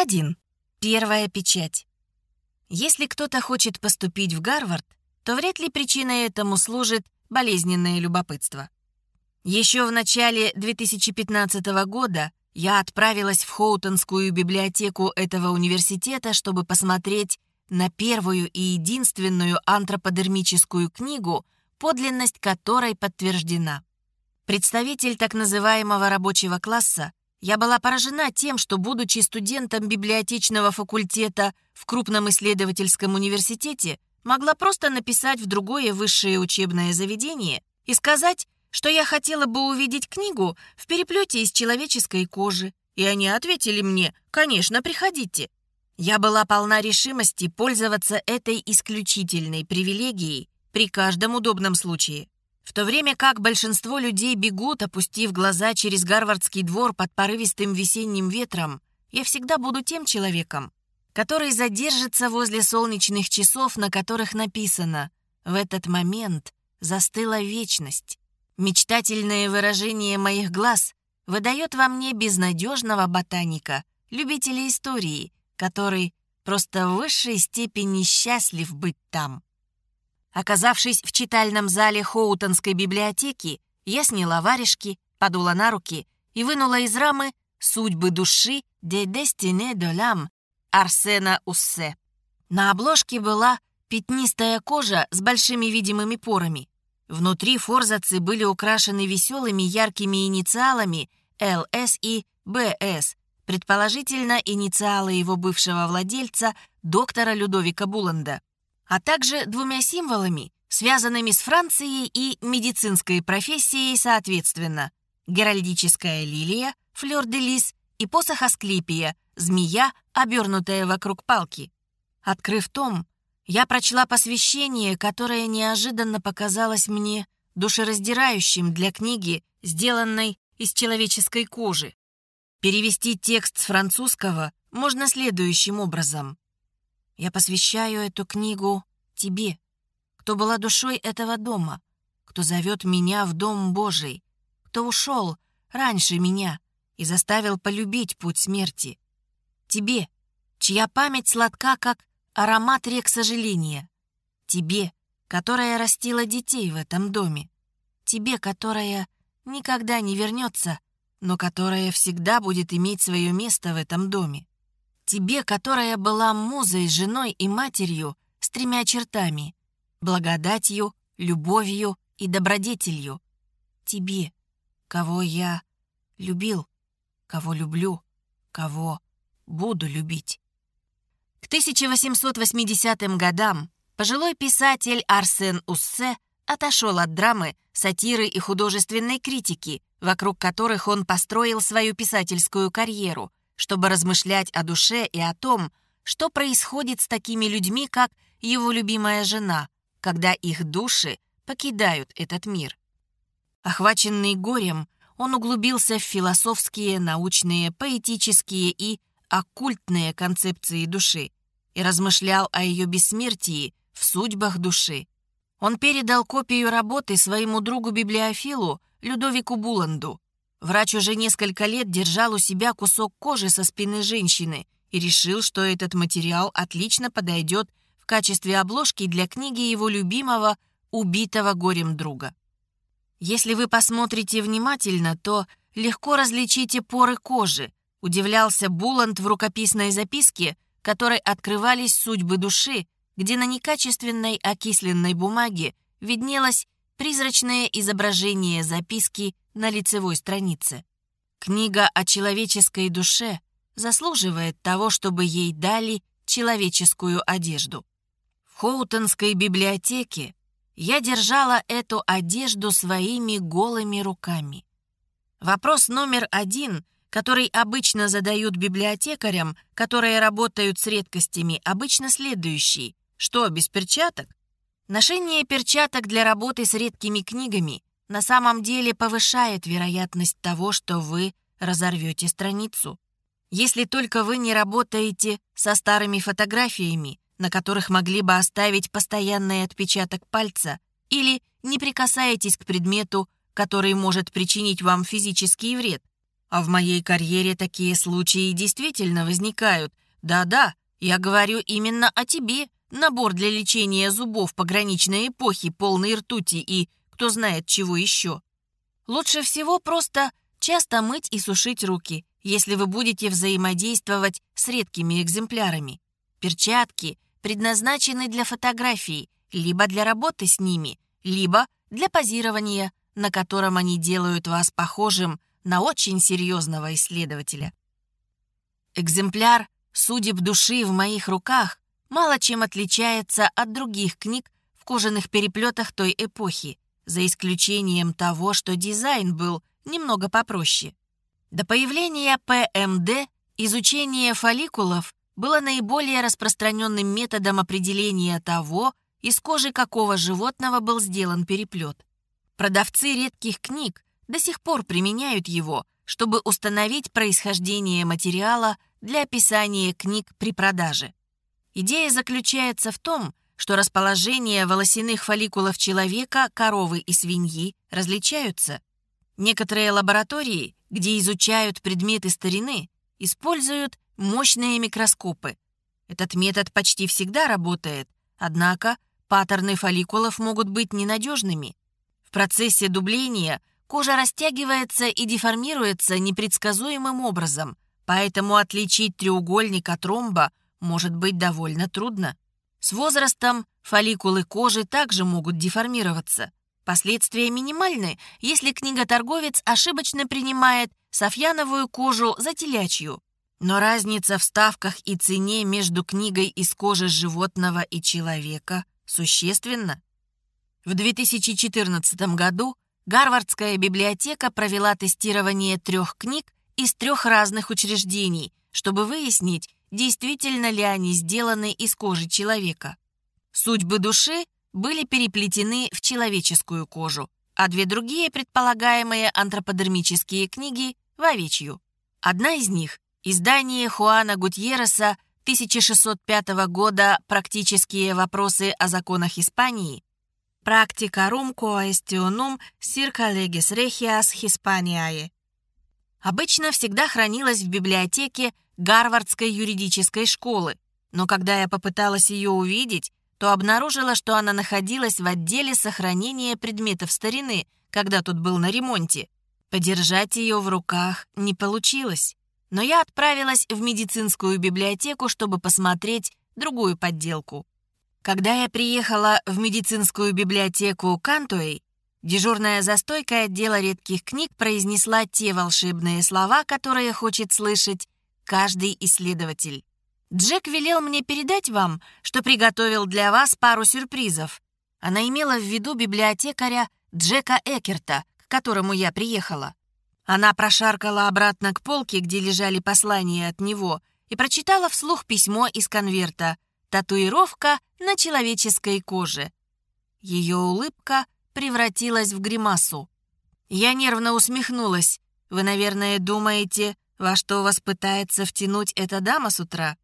1. Первая печать. Если кто-то хочет поступить в Гарвард, то вряд ли причиной этому служит болезненное любопытство. Еще в начале 2015 года я отправилась в Хоутонскую библиотеку этого университета, чтобы посмотреть на первую и единственную антроподермическую книгу, подлинность которой подтверждена. Представитель так называемого рабочего класса, я была поражена тем, что, будучи студентом библиотечного факультета в крупном исследовательском университете, могла просто написать в другое высшее учебное заведение и сказать, что я хотела бы увидеть книгу в переплете из человеческой кожи. И они ответили мне, конечно, приходите. Я была полна решимости пользоваться этой исключительной привилегией при каждом удобном случае. В то время как большинство людей бегут, опустив глаза через Гарвардский двор под порывистым весенним ветром, я всегда буду тем человеком, который задержится возле солнечных часов, на которых написано «В этот момент застыла вечность». Мечтательное выражение моих глаз выдает во мне безнадежного ботаника, любителя истории, который просто в высшей степени счастлив быть там. Оказавшись в читальном зале Хоутонской библиотеки, я сняла варежки, подула на руки и вынула из рамы «Судьбы души де Destinées de l'âme» Арсена Уссе. На обложке была пятнистая кожа с большими видимыми порами. Внутри форзацы были украшены веселыми яркими инициалами ЛС и БС, предположительно инициалы его бывшего владельца, доктора Людовика Буланда, а также двумя символами, связанными с Францией и медицинской профессией соответственно. Геральдическая лилия, флёр-де-лис и посох Асклепия, змея, обернутая вокруг палки. Открыв том, я прочла посвящение, которое неожиданно показалось мне душераздирающим для книги, сделанной из человеческой кожи. Перевести текст с французского можно следующим образом. «Я посвящаю эту книгу тебе, кто была душой этого дома, кто зовет меня в Дом Божий, кто ушел раньше меня и заставил полюбить путь смерти. Тебе, чья память сладка, как аромат рек сожаления. Тебе, которая растила детей в этом доме. Тебе, которая никогда не вернется, но которая всегда будет иметь свое место в этом доме. Тебе, которая была музой, женой и матерью с тремя чертами — благодатью, любовью и добродетелью. Тебе, кого я любил, кого люблю, кого буду любить. К 1880 годам пожилой писатель Арсен Уссе отошел от драмы, сатиры и художественной критики, вокруг которых он построил свою писательскую карьеру, чтобы размышлять о душе и о том, что происходит с такими людьми, как его любимая жена, когда их души покидают этот мир. Охваченный горем, он углубился в философские, научные, поэтические и оккультные концепции души и размышлял о ее бессмертии в судьбах души. Он передал копию работы своему другу-библиофилу Людовику Буланду. Врач уже несколько лет держал у себя кусок кожи со спины женщины и решил, что этот материал отлично подойдет качестве обложки для книги его любимого «Убитого горем друга». Если вы посмотрите внимательно, то легко различите поры кожи, Удивлялся Буланд в рукописной записке, которой открывались судьбы души, где на некачественной окисленной бумаге виднелось призрачное изображение записки на лицевой странице. Книга о человеческой душе заслуживает того, чтобы ей дали человеческую одежду. Хоутонской библиотеке я держала эту одежду своими голыми руками. Вопрос номер один — который обычно задают библиотекарям, которые работают с редкостями, обычно следующий. Что, без перчаток? Ношение перчаток для работы с редкими книгами на самом деле повышает вероятность того, что вы разорвете страницу. Если только вы не работаете со старыми фотографиями, на которых могли бы оставить постоянный отпечаток пальца, или не прикасаетесь к предмету, который может причинить вам физический вред. А в моей карьере такие случаи действительно возникают. Да-да, я говорю именно о тебе. Набор для лечения зубов пограничной эпохи, полный ртути и кто знает чего еще. Лучше всего просто часто мыть и сушить руки, если вы будете взаимодействовать с редкими экземплярами. Перчатки предназначены для фотографий, либо для работы с ними, либо для позирования, на котором они делают вас похожим на очень серьезного исследователя. Экземпляр «Судеб души в моих руках» мало чем отличается от других книг в кожаных переплетах той эпохи, за исключением того, что дизайн был немного попроще. До появления ПМД изучение фолликулов было наиболее распространенным методом определения того, из кожи какого животного был сделан переплет. Продавцы редких книг до сих пор применяют его, чтобы установить происхождение материала для описания книг при продаже. Идея заключается в том, что расположение волосяных фолликулов человека, коровы и свиньи различаются. Некоторые лаборатории, где изучают предметы старины, используют мощные микроскопы. Этот метод почти всегда работает, однако паттерны фолликулов могут быть ненадежными. В процессе дубления кожа растягивается и деформируется непредсказуемым образом, поэтому отличить треугольник от ромба может быть довольно трудно. С возрастом фолликулы кожи также могут деформироваться. Последствия минимальны, если книготорговец ошибочно принимает софьяновую кожу за телячью. Но разница в ставках и цене между книгой из кожи животного и человека существенна. В 2014 году Гарвардская библиотека провела тестирование трех книг из трех разных учреждений, чтобы выяснить, действительно ли они сделаны из кожи человека. Судьбы души были переплетены в человеческую кожу, а две другие предполагаемые антроподермические книги — в овечью. Одна из них — издание Хуана Гутьереса 1605 года «Практические вопросы о законах Испании» Practicarum quaestionum circa legis regias Hispaniae. Обычно всегда хранилась в библиотеке Гарвардской юридической школы, но когда я попыталась ее увидеть, то обнаружила, что она находилась в отделе сохранения предметов старины, когда тут был на ремонте. Подержать ее в руках не получилось. Но я отправилась в медицинскую библиотеку, чтобы посмотреть другую подделку. Когда я приехала в медицинскую библиотеку Кантуэй, дежурная за стойкой отдела редких книг произнесла те волшебные слова, которые хочет слышать каждый исследователь. «Джек велел мне передать вам, что приготовил для вас пару сюрпризов». Она имела в виду библиотекаря Джека Экерта, к которому я приехала. Она прошаркала обратно к полке, где лежали послания от него, и прочитала вслух письмо из конверта — Татуировка на человеческой коже. Ее улыбка превратилась в гримасу. Я нервно усмехнулась. Вы, наверное, думаете, во что вас пытается втянуть эта дама с утра?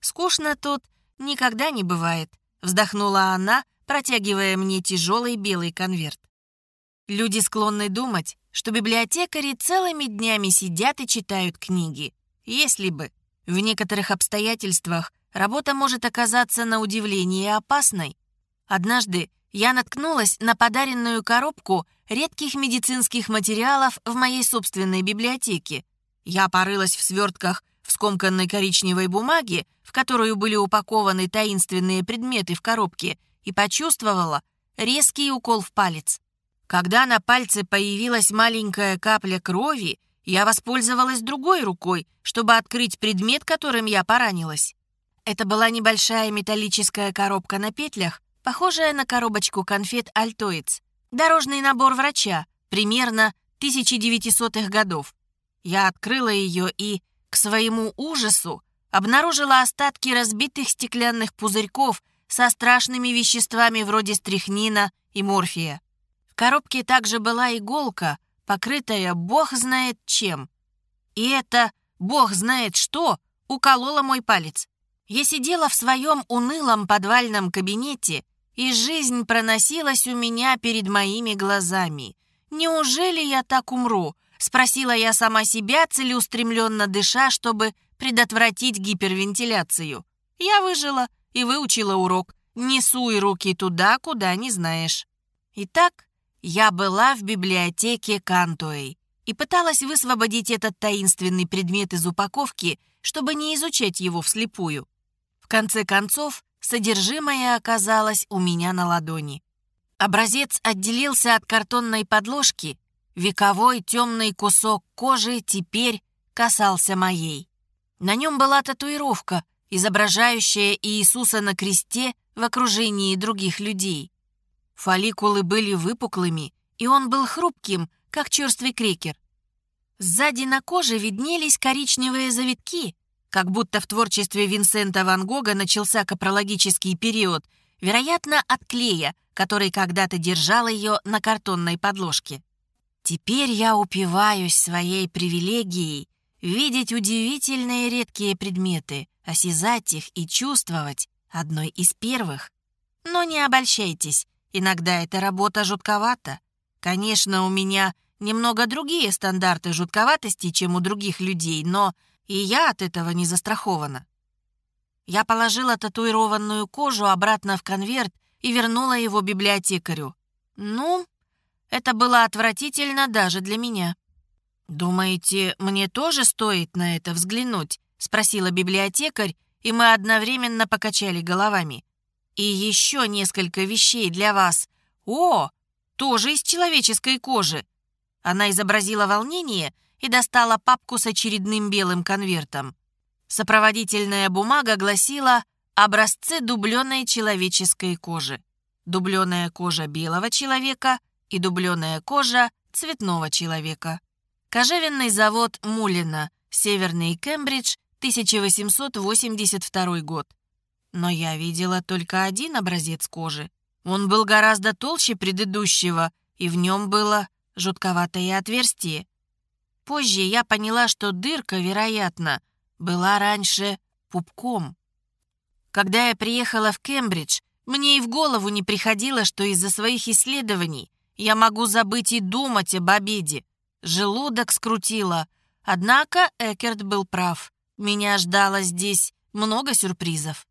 Скучно тут никогда не бывает, вздохнула она, протягивая мне тяжелый белый конверт. Люди склонны думать, что библиотекари целыми днями сидят и читают книги. Если бы. В некоторых обстоятельствах работа может оказаться на удивление опасной. Однажды я наткнулась на подаренную коробку редких медицинских материалов в моей собственной библиотеке. Я порылась в свертках в скомканной коричневой бумаге, в которую были упакованы таинственные предметы в коробке, и почувствовала резкий укол в палец. Когда на пальце появилась маленькая капля крови, я воспользовалась другой рукой, чтобы открыть предмет, которым я поранилась. Это была небольшая металлическая коробка на петлях, похожая на коробочку конфет «Альтоиц». Дорожный набор врача, примерно 1900-х годов. Я открыла ее и, к своему ужасу, обнаружила остатки разбитых стеклянных пузырьков со страшными веществами вроде стрихнина и морфия. Коробке также была иголка, покрытая бог знает чем. И это бог знает что уколола мой палец. Я сидела в своем унылом подвальном кабинете, и жизнь проносилась у меня перед моими глазами. Неужели я так умру? Спросила я сама себя, целеустремленно дыша, чтобы предотвратить гипервентиляцию. Я выжила и выучила урок. Не суй руки туда, куда не знаешь. Итак, я была в библиотеке Кантуэй и пыталась высвободить этот таинственный предмет из упаковки, чтобы не изучать его вслепую. В конце концов, содержимое оказалось у меня на ладони. Образец отделился от картонной подложки, вековой темный кусок кожи теперь касался моей. На нем была татуировка, изображающая Иисуса на кресте в окружении других людей. Фолликулы были выпуклыми, и он был хрупким, как черствый крекер. Сзади на коже виднелись коричневые завитки, как будто в творчестве Винсента Ван Гога начался капрологический период, вероятно, от клея, который когда-то держал ее на картонной подложке. Теперь я упиваюсь своей привилегией видеть удивительные редкие предметы, осязать их и чувствовать одной из первых. Но не обольщайтесь, иногда эта работа жутковата. Конечно, у меня немного другие стандарты жутковатости, чем у других людей, но и я от этого не застрахована. Я положила татуированную кожу обратно в конверт и вернула его библиотекарю. Ну, это было отвратительно даже для меня. «Думаете, мне тоже стоит на это взглянуть?» — спросила библиотекарь, и мы одновременно покачали головами. «И еще несколько вещей для вас. О, тоже из человеческой кожи!» Она изобразила волнение и достала папку с очередным белым конвертом. Сопроводительная бумага гласила «Образцы дубленой человеческой кожи». Дубленая кожа белого человека и дубленая кожа цветного человека. Кожевенный завод Мулина, Северный Кембридж, 1882 год. Но я видела только один образец кожи. Он был гораздо толще предыдущего, и в нем было жутковатое отверстие. Позже я поняла, что дырка, вероятно, была раньше пупком. Когда я приехала в Кембридж, мне и в голову не приходило, что из-за своих исследований я могу забыть и думать об обеде. Желудок скрутило. Однако Экерт был прав. Меня ждало здесь много сюрпризов.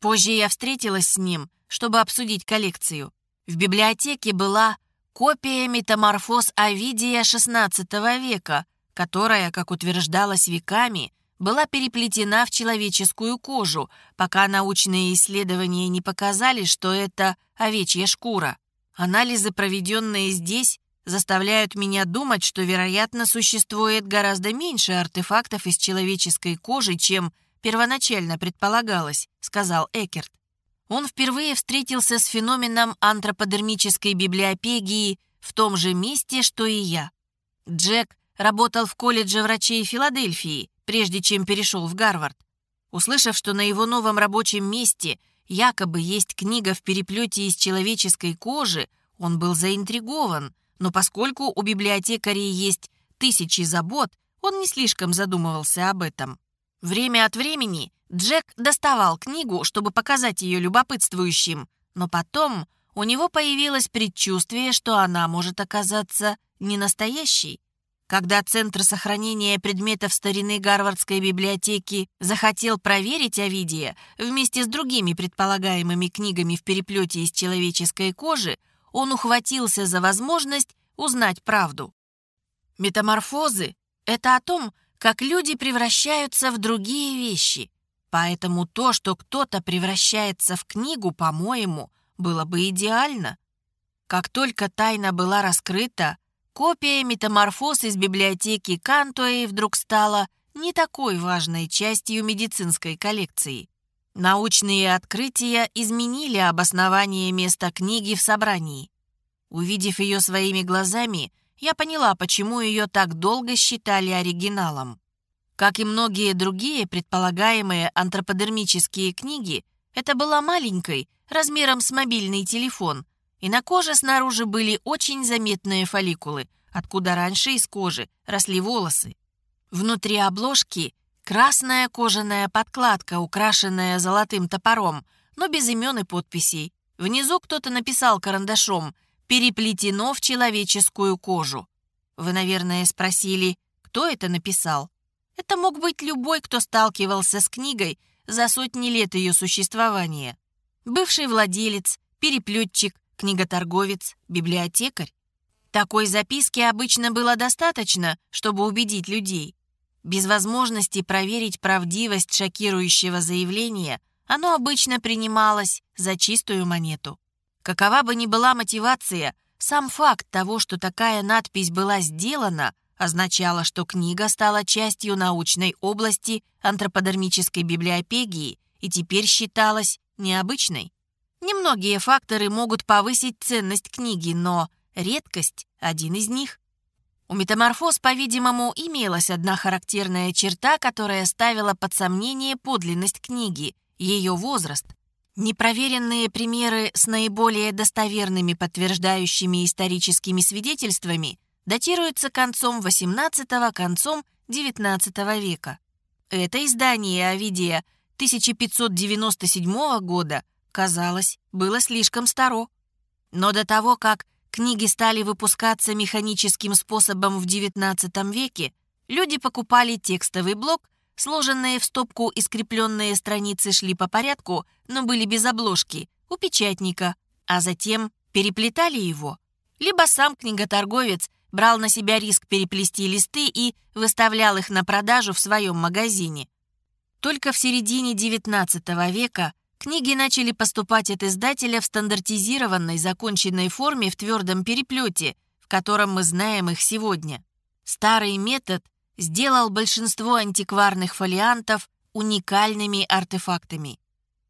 Позже я встретилась с ним, чтобы обсудить коллекцию. В библиотеке была копия метаморфоз Овидия XVI века, которая, как утверждалось веками, была переплетена в человеческую кожу, пока научные исследования не показали, что это овечья шкура. Анализы, проведенные здесь, заставляют меня думать, что, вероятно, существует гораздо меньше артефактов из человеческой кожи, чем первоначально предполагалось, сказал Экерт он впервые встретился с феноменом антроподермической библиопегии в том же месте, что и я. Джек работал в колледже врачей Филадельфии, прежде чем перешел в Гарвард. Услышав, что на его новом рабочем месте якобы есть книга в переплете из человеческой кожи, он был заинтригован, но поскольку у библиотекарей есть тысячи забот, он не слишком задумывался об этом. Время от времени Джек доставал книгу, чтобы показать ее любопытствующим, но потом у него появилось предчувствие, что она может оказаться не настоящей. Когда Центр сохранения предметов старины Гарвардской библиотеки захотел проверить Овидия вместе с другими предполагаемыми книгами в переплете из человеческой кожи, он ухватился за возможность узнать правду. Метаморфозы — это о том, как люди превращаются в другие вещи — Поэтому то, что кто-то превращается в книгу, по-моему, было бы идеально. Как только тайна была раскрыта, копия метаморфоз из библиотеки Кантуэй вдруг стала не такой важной частью медицинской коллекции. Научные открытия изменили обоснование места книги в собрании. Увидев ее своими глазами, я поняла, почему ее так долго считали оригиналом. Как и многие другие предполагаемые антроподермические книги, это была маленькой, размером с мобильный телефон, и на коже снаружи были очень заметные фолликулы, откуда раньше из кожи росли волосы. Внутри обложки красная кожаная подкладка, украшенная золотым топором, но без имен и подписей. Внизу кто-то написал карандашом «Переплетено в человеческую кожу». Вы, наверное, спросили, кто это написал? Это мог быть любой, кто сталкивался с книгой за сотни лет ее существования. Бывший владелец, переплетчик, книготорговец, библиотекарь. Такой записки обычно было достаточно, чтобы убедить людей. Без возможности проверить правдивость шокирующего заявления оно обычно принималось за чистую монету. Какова бы ни была мотивация, сам факт того, что такая надпись была сделана, означало, что книга стала частью научной области антроподермической библиопегии и теперь считалась необычной. Немногие факторы могут повысить ценность книги, но редкость – один из них. У метаморфоз, по-видимому, имелась одна характерная черта, которая ставила под сомнение подлинность книги – ее возраст. Непроверенные примеры с наиболее достоверными подтверждающими историческими свидетельствами датируются концом XVIII – концом XIX века. Это издание Овидия 1597 года, казалось, было слишком старо. Но до того, как книги стали выпускаться механическим способом в XIX веке, люди покупали текстовый блок, сложенные в стопку и скрепленные страницы шли по порядку, но были без обложки, у печатника, а затем переплетали его. Либо сам книготорговец брал на себя риск переплести листы и выставлял их на продажу в своем магазине. Только в середине XIX века Книги начали поступать от издателя в стандартизированной законченной форме в твердом переплете, в котором мы знаем их сегодня. Старый метод сделал большинство антикварных фолиантов уникальными артефактами.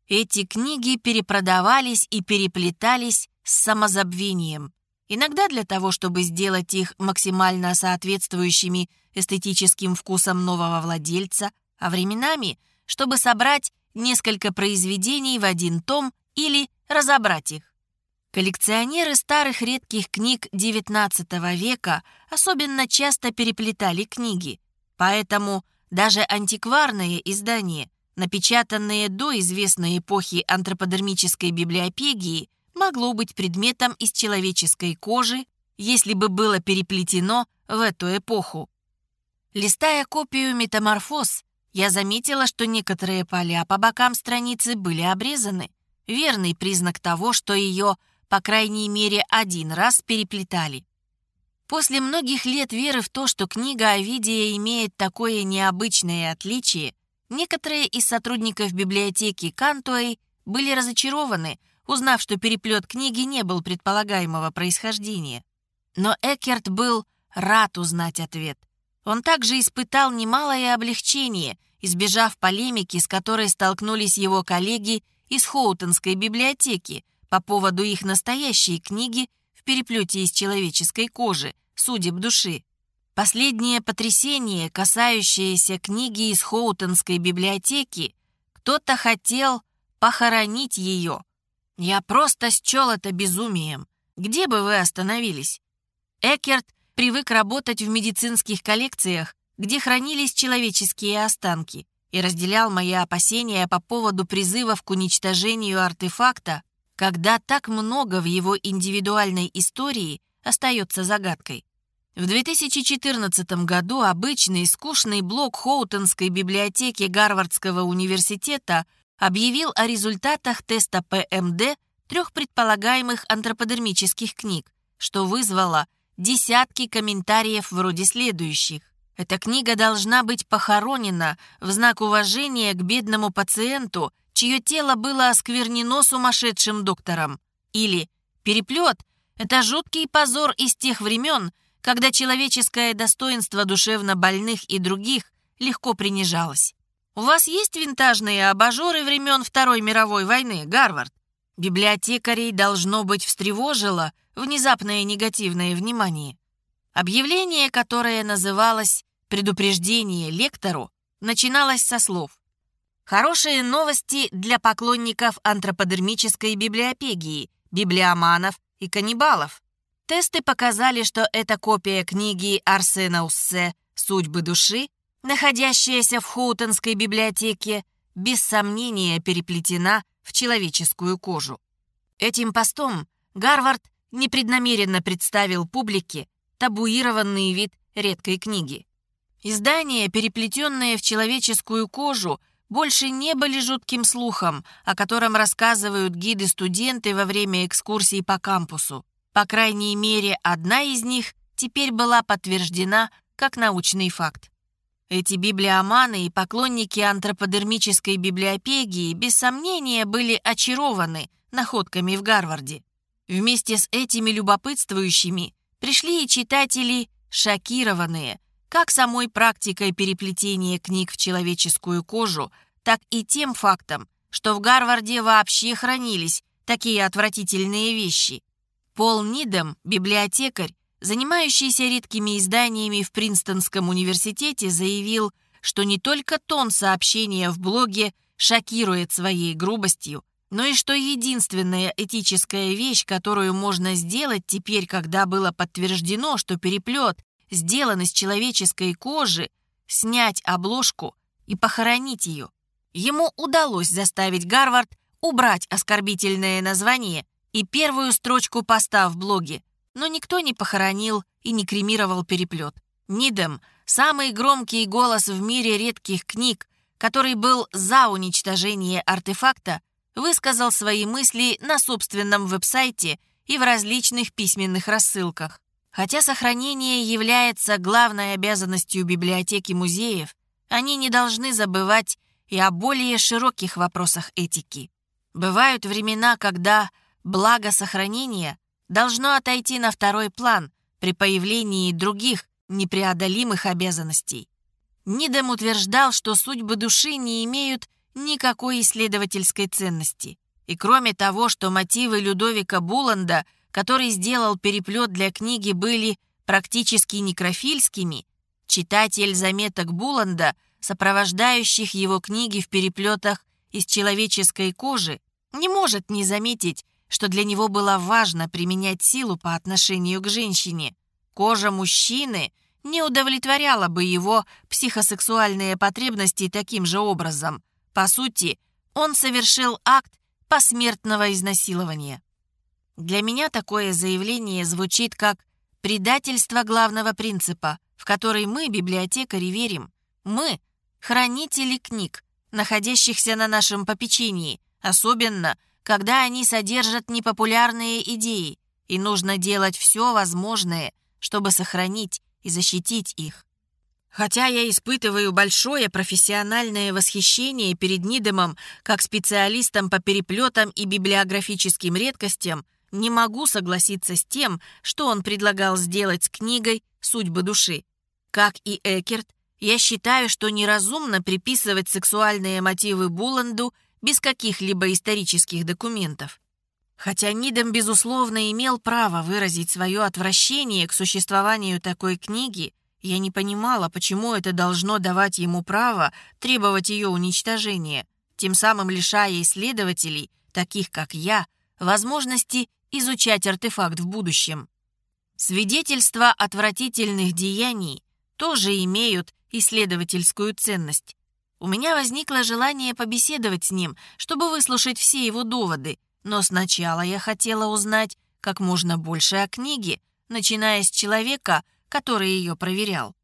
Эти книги перепродавались и переплетались с самозабвением. Иногда для того, чтобы сделать их максимально соответствующими эстетическим вкусам нового владельца, а временами, чтобы собрать несколько произведений в один том или разобрать их. Коллекционеры старых редких книг XIX века особенно часто переплетали книги, поэтому даже антикварные издания, напечатанные до известной эпохи антроподермической библиопегии, могло быть предметом из человеческой кожи, если бы было переплетено в эту эпоху. Листая копию «Метаморфоз», я заметила, что некоторые поля по бокам страницы были обрезаны. Верный признак того, что ее, по крайней мере, один раз переплетали. После многих лет веры в то, что книга Овидия имеет такое необычное отличие, некоторые из сотрудников библиотеки Кантуэй были разочарованы, узнав, что переплет книги не был предполагаемого происхождения. Но Экерт был рад узнать ответ. Он также испытал немалое облегчение, избежав полемики, с которой столкнулись его коллеги из Хоутонской библиотеки по поводу их настоящей книги в переплете из человеческой кожи «Судеб души». Последнее потрясение, касающееся книги из Хоутонской библиотеки, кто-то хотел похоронить ее. Я просто счел это безумием. Где бы вы остановились? Экерт привык работать в медицинских коллекциях, где хранились человеческие останки, и разделял мои опасения по поводу призывов к уничтожению артефакта, когда так много в его индивидуальной истории остается загадкой. В 2014 году обычный скучный блок Хоутонской библиотеки Гарвардского университета объявил о результатах теста ПМД трех предполагаемых антроподермических книг, что вызвало десятки комментариев вроде следующих. Эта книга должна быть похоронена в знак уважения к бедному пациенту, чье тело было осквернено сумасшедшим доктором. Или переплет — это жуткий позор из тех времен, когда человеческое достоинство душевно больных и других легко принижалось. У вас есть винтажные абажуры времен Второй мировой войны, Гарвард? Библиотекарей должно быть встревожило внезапное негативное внимание. Объявление, которое называлось «Предупреждение лектору», начиналось со слов «Хорошие новости для поклонников антроподермической библиопегии, библиоманов и каннибалов». Тесты показали, что это копия книги Арсена Уссе «Судьбы души», находящаяся в Хоутонской библиотеке, без сомнения переплетена в человеческую кожу. Этим постом Гарвард непреднамеренно представил публике табуированный вид редкой книги. Издания, переплетенные в человеческую кожу, больше не были жутким слухом, о котором рассказывают гиды-студенты во время экскурсий по кампусу. По крайней мере, одна из них теперь была подтверждена как научный факт. Эти библиоманы и поклонники антроподермической библиопегии без сомнения были очарованы находками в Гарварде. Вместе с этими любопытствующими пришли и читатели, шокированные как самой практикой переплетения книг в человеческую кожу, так и тем фактом, что в Гарварде вообще хранились такие отвратительные вещи. Пол Нидем, библиотекарь, занимающийся редкими изданиями в Принстонском университете, заявил, что не только тон сообщения в блоге шокирует своей грубостью, но и что единственная этическая вещь, которую можно сделать теперь, когда было подтверждено, что переплет сделан из человеческой кожи, снять обложку и похоронить ее. Ему удалось заставить Гарвард убрать оскорбительное название и первую строчку поста в блоге, но никто не похоронил и не кремировал переплет. Нидем, самый громкий голос в мире редких книг, который был за уничтожение артефакта, высказал свои мысли на собственном веб-сайте и в различных письменных рассылках. Хотя сохранение является главной обязанностью библиотеки музеев, они не должны забывать и о более широких вопросах этики. Бывают времена, когда благо сохранения должно отойти на второй план при появлении других непреодолимых обязанностей. Нидем утверждал, что судьбы души не имеют никакой исследовательской ценности. И кроме того, что мотивы Людовика Буланда, который сделал переплет для книги, были практически некрофильскими, читатель заметок Буланда, сопровождающих его книги в переплетах из человеческой кожи, не может не заметить, что для него было важно применять силу по отношению к женщине. Кожа мужчины не удовлетворяла бы его психосексуальные потребности таким же образом. По сути, он совершил акт посмертного изнасилования. Для меня такое заявление звучит как предательство главного принципа, в который мы, библиотекари, верим. Мы — хранители книг, находящихся на нашем попечении, особенно когда они содержат непопулярные идеи, и нужно делать все возможное, чтобы сохранить и защитить их. Хотя я испытываю большое профессиональное восхищение перед Нидемом как специалистом по переплетам и библиографическим редкостям, не могу согласиться с тем, что он предлагал сделать с книгой «Судьбы души». Как и Экерт, я считаю, что неразумно приписывать сексуальные мотивы Буланду без каких-либо исторических документов. Хотя Нидом, безусловно, имел право выразить свое отвращение к существованию такой книги, я не понимала, почему это должно давать ему право требовать ее уничтожения, тем самым лишая исследователей, таких как я, возможности изучать артефакт в будущем. Свидетельства отвратительных деяний тоже имеют исследовательскую ценность. У меня возникло желание побеседовать с ним, чтобы выслушать все его доводы, но сначала я хотела узнать как можно больше о книге, начиная с человека, который ее проверял.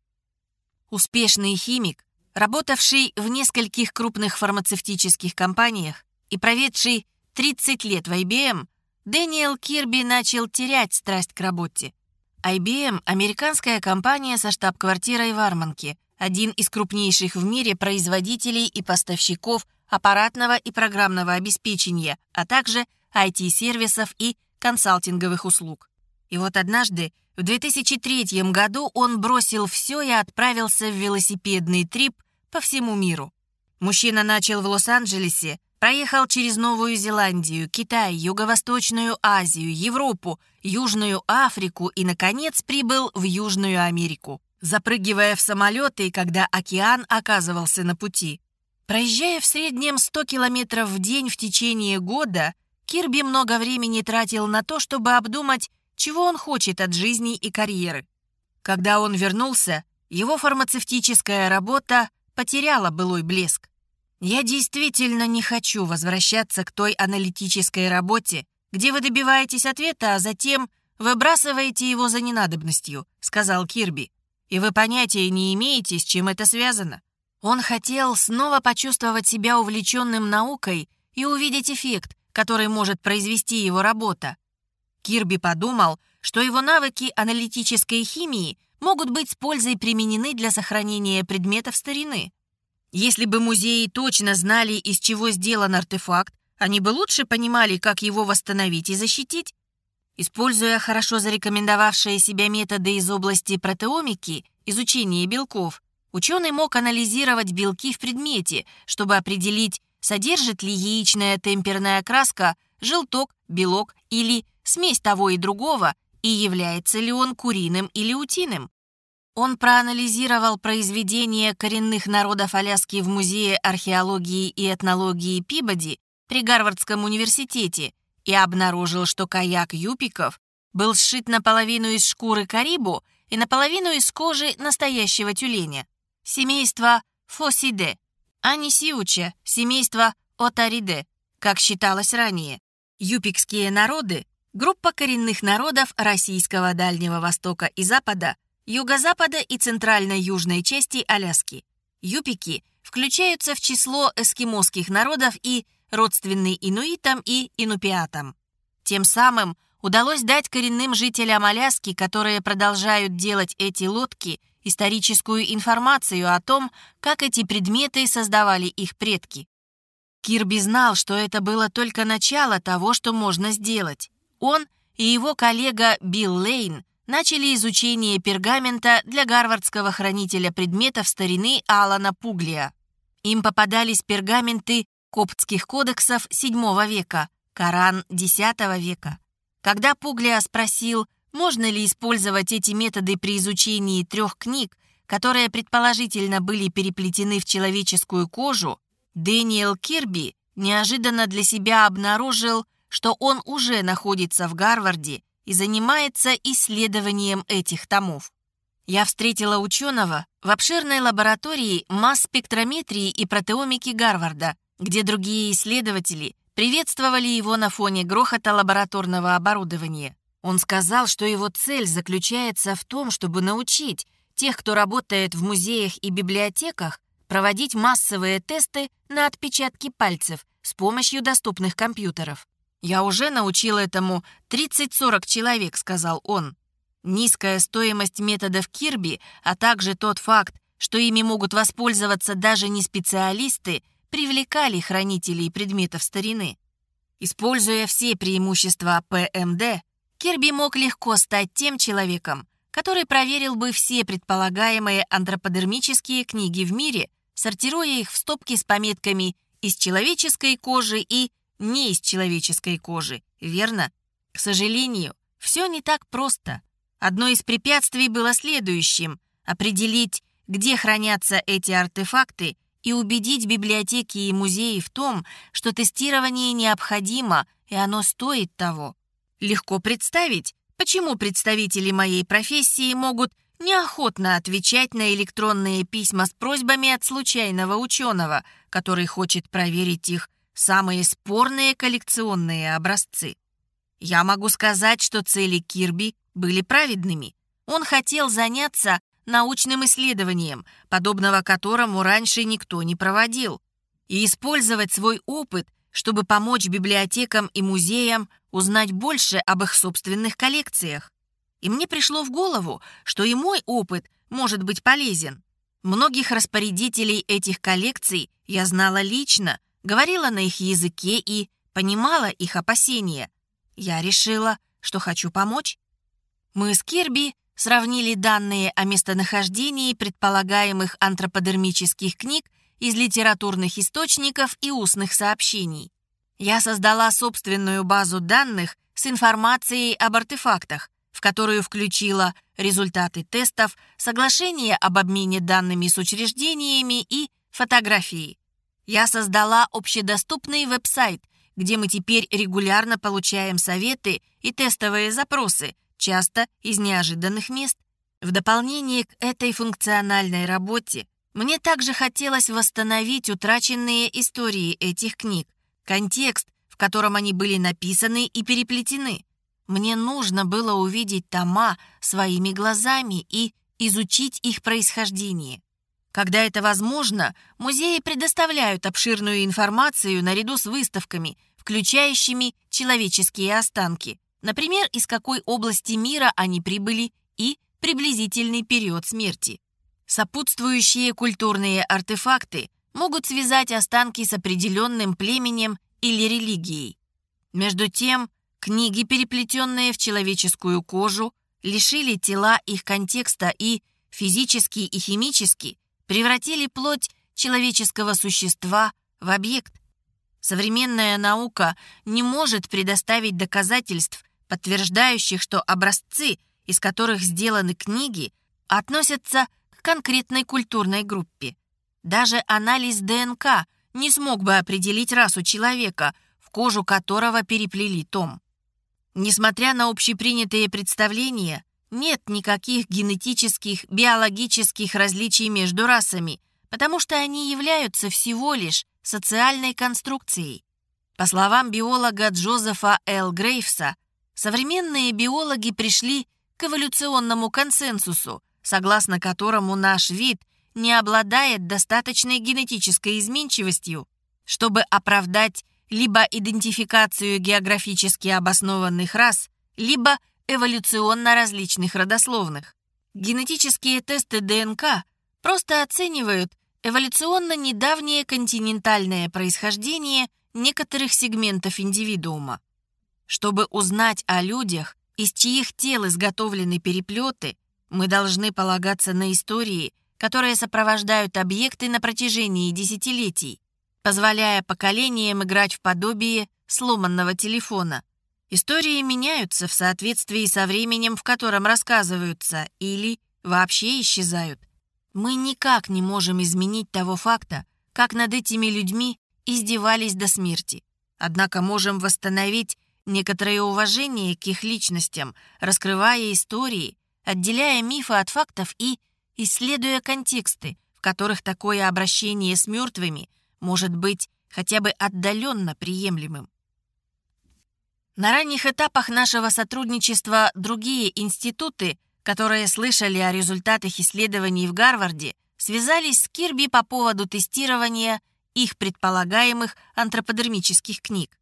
Успешный химик, работавший в нескольких крупных фармацевтических компаниях и проведший 30 лет в IBM, Дэниел Кирби начал терять страсть к работе. IBM – американская компания со штаб-квартирой в Арманке, один из крупнейших в мире производителей и поставщиков аппаратного и программного обеспечения, а также IT-сервисов и консалтинговых услуг. И вот однажды, в 2003 году, он бросил все и отправился в велосипедный трип по всему миру. Мужчина начал в Лос-Анджелесе, Проехал через Новую Зеландию, Китай, Юго-Восточную Азию, Европу, Южную Африку и, наконец, прибыл в Южную Америку, запрыгивая в самолеты, когда океан оказывался на пути. Проезжая в среднем 100 километров в день в течение года, Кирби много времени тратил на то, чтобы обдумать, чего он хочет от жизни и карьеры. Когда он вернулся, его фармацевтическая работа потеряла былой блеск. Я действительно не хочу возвращаться к той аналитической работе, где вы добиваетесь ответа, а затем выбрасываете его за ненадобностью», — сказал Кирби. «И вы понятия не имеете, с чем это связано». Он хотел снова почувствовать себя увлеченным наукой и увидеть эффект, который может произвести его работа. Кирби подумал, что его навыки аналитической химии могут быть с пользой применены для сохранения предметов старины. Если бы музеи точно знали, из чего сделан артефакт, они бы лучше понимали, как его восстановить и защитить. Используя хорошо зарекомендовавшие себя методы из области протеомики, изучения белков, ученый мог анализировать белки в предмете, чтобы определить, содержит ли яичная темперная краска желток, белок или смесь того и другого, и является ли он куриным или утиным. Он проанализировал произведения коренных народов Аляски в Музее археологии и этнологии Пибоди при Гарвардском университете и обнаружил, что каяк юпиков был сшит наполовину из шкуры карибу и наполовину из кожи настоящего тюленя. Семейство Фосиде, а не Сиуча, семейство Отариде, как считалось ранее. Юпикские народы Группа коренных народов российского Дальнего Востока и Запада, Юго-Запада и Центрально-Южной части Аляски. Юпики включаются в число эскимосских народов и родственны инуитам и инупиатам. Тем самым удалось дать коренным жителям Аляски, которые продолжают делать эти лодки, историческую информацию о том, как эти предметы создавали их предки. Кирби знал, что это было только начало того, что можно сделать. Он и его коллега Билл Лейн начали изучение пергамента для гарвардского хранителя предметов старины Алана Пуглия. Им попадались пергаменты коптских кодексов VII века, Коран X века. Когда Пуглия спросил, можно ли использовать эти методы при изучении трех книг, которые предположительно были переплетены в человеческую кожу, Дэниел Кирби неожиданно для себя обнаружил, что он уже находится в Гарварде и занимается исследованием этих томов. Я встретила ученого в обширной лаборатории масс-спектрометрии и протеомики Гарварда, где другие исследователи приветствовали его на фоне грохота лабораторного оборудования. Он сказал, что его цель заключается в том, чтобы научить тех, кто работает в музеях и библиотеках, проводить массовые тесты на отпечатки пальцев с помощью доступных компьютеров. «Я уже научил этому 30-40 человек», — сказал он. Низкая стоимость методов Кирби, а также тот факт, что ими могут воспользоваться даже не специалисты, привлекали хранителей предметов старины. Используя все преимущества ПМД, Кирби мог легко стать тем человеком, который проверил бы все предполагаемые антроподермические книги в мире, сортируя их в стопки с пометками «из человеческой кожи» и не из человеческой кожи, верно? К сожалению, все не так просто. Одно из препятствий было следующим — определить, где хранятся эти артефакты и убедить библиотеки и музеи в том, что тестирование необходимо и оно стоит того. Легко представить, почему представители моей профессии могут неохотно отвечать на электронные письма с просьбами от случайного ученого, который хочет проверить их самые спорные коллекционные образцы. Я могу сказать, что цели Кирби были праведными. Он хотел заняться научным исследованием, подобного которому раньше никто не проводил, и использовать свой опыт, чтобы помочь библиотекам и музеям узнать больше об их собственных коллекциях. И мне пришло в голову, что и мой опыт может быть полезен. Многих распорядителей этих коллекций я знала лично, говорила на их языке и понимала их опасения. Я решила, что хочу помочь. Мы с Кирби сравнили данные о местонахождении предполагаемых антроподермических книг из литературных источников и устных сообщений. Я создала собственную базу данных с информацией об артефактах, в которую включила результаты тестов, соглашение об обмене данными с учреждениями и фотографии. Я создала общедоступный веб-сайт, где мы теперь регулярно получаем советы и тестовые запросы, часто из неожиданных мест. В дополнение к этой функциональной работе мне также хотелось восстановить утраченные истории этих книг, контекст, в котором они были написаны и переплетены. Мне нужно было увидеть тома своими глазами и изучить их происхождение. Когда это возможно, музеи предоставляют обширную информацию наряду с выставками, включающими человеческие останки, например, из какой области мира они прибыли и приблизительный период смерти. Сопутствующие культурные артефакты могут связать останки с определенным племенем или религией. Между тем, книги, переплетенные в человеческую кожу, лишили тела их контекста и физически и химически превратили плоть человеческого существа в объект. Современная наука не может предоставить доказательств, подтверждающих, что образцы, из которых сделаны книги, относятся к конкретной культурной группе. Даже анализ ДНК не смог бы определить расу человека, в кожу которого переплели том. Несмотря на общепринятые представления, нет никаких генетических, биологических различий между расами, потому что они являются всего лишь социальной конструкцией. По словам биолога Джозефа Л. Грейвса, современные биологи пришли к эволюционному консенсусу, согласно которому наш вид – не обладает достаточной генетической изменчивостью, чтобы оправдать либо идентификацию географически обоснованных рас, либо эволюционно различных родословных. Генетические тесты ДНК просто оценивают эволюционно недавнее континентальное происхождение некоторых сегментов индивидуума. Чтобы узнать о людях, из чьих тел изготовлены переплеты, мы должны полагаться на истории – которые сопровождают объекты на протяжении десятилетий, позволяя поколениям играть в подобие сломанного телефона. Истории меняются в соответствии со временем, в котором рассказываются, или вообще исчезают. Мы никак не можем изменить того факта, как над этими людьми издевались до смерти. Однако можем восстановить некоторое уважение к их личностям, раскрывая истории, отделяя мифы от фактов и исследуя контексты, в которых такое обращение с мертвыми может быть хотя бы отдаленно приемлемым. На ранних этапах нашего сотрудничества другие институты, которые слышали о результатах исследований в Гарварде, связались с Кирби по поводу тестирования их предполагаемых антроподермических книг.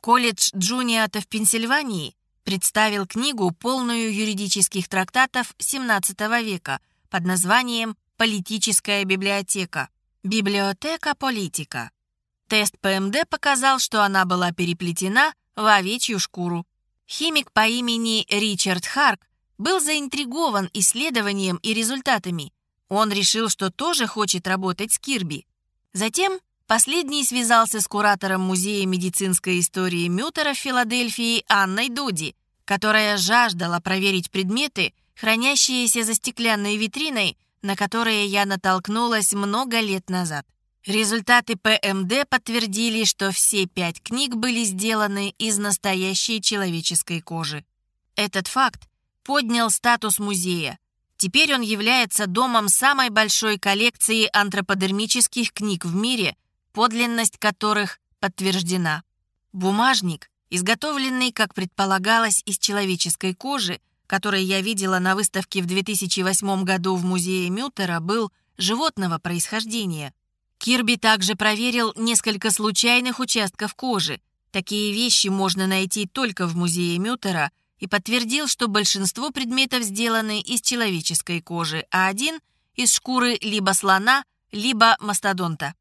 Колледж Джуниата в Пенсильвании представил книгу, полную юридических трактатов XVII века, под названием «Политическая библиотека» «Библиотека политика». Тест ПМД показал, что она была переплетена в овечью шкуру. Химик по имени Ричард Харк был заинтригован исследованием и результатами. Он решил, что тоже хочет работать с Кирби. Затем последний связался с куратором Музея медицинской истории Мютера в Филадельфии Анной Дуди, которая жаждала проверить предметы, хранящиеся за стеклянной витриной, на которые я натолкнулась много лет назад. Результаты ПМД подтвердили, что все пять книг были сделаны из настоящей человеческой кожи. Этот факт поднял статус музея. Теперь он является домом самой большой коллекции антроподермических книг в мире, подлинность которых подтверждена. Бумажник, изготовленный, как предполагалось, из человеческой кожи, который я видела на выставке в 2008 году в музее Мютера, был животного происхождения. Кирби также проверил несколько случайных участков кожи. Такие вещи можно найти только в музее Мютера и подтвердил, что большинство предметов сделаны из человеческой кожи, а один — из шкуры либо слона, либо мастодонта.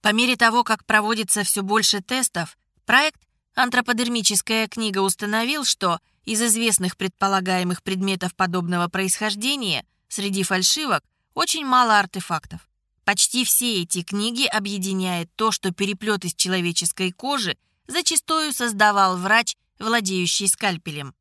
По мере того, как проводится все больше тестов, проект «Антроподермическая книга» установил, что из известных предполагаемых предметов подобного происхождения среди фальшивок очень мало артефактов. Почти все эти книги объединяет то, что переплет из человеческой кожи зачастую создавал врач, владеющий скальпелем.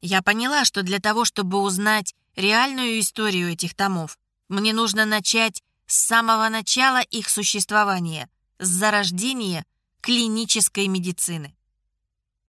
Я поняла, что для того, чтобы узнать реальную историю этих томов, мне нужно начать с самого начала их существования, с зарождения клинической медицины.